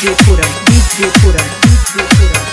DJ Puran, DJ Puran, DJ Puran,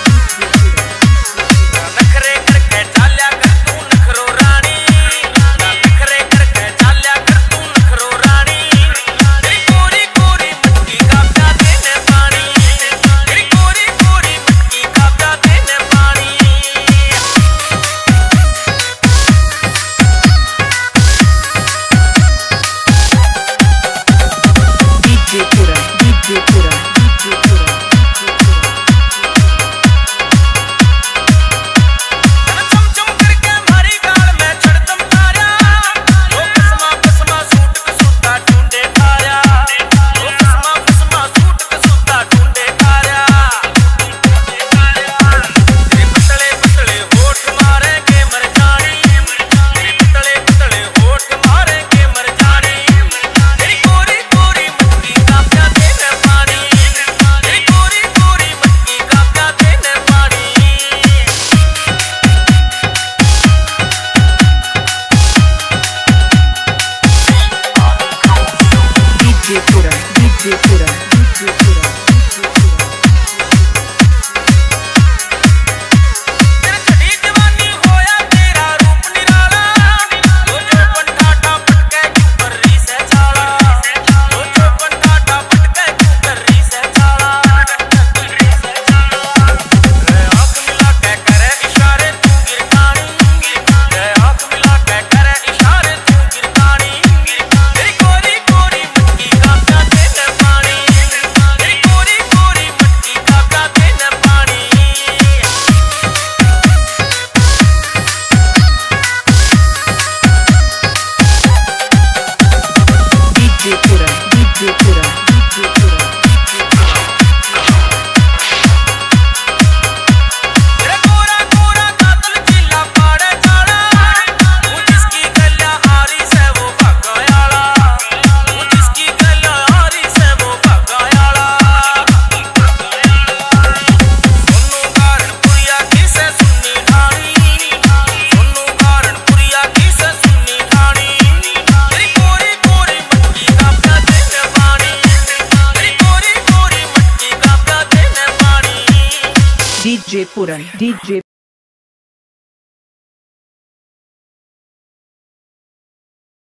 DJ Puran, DJ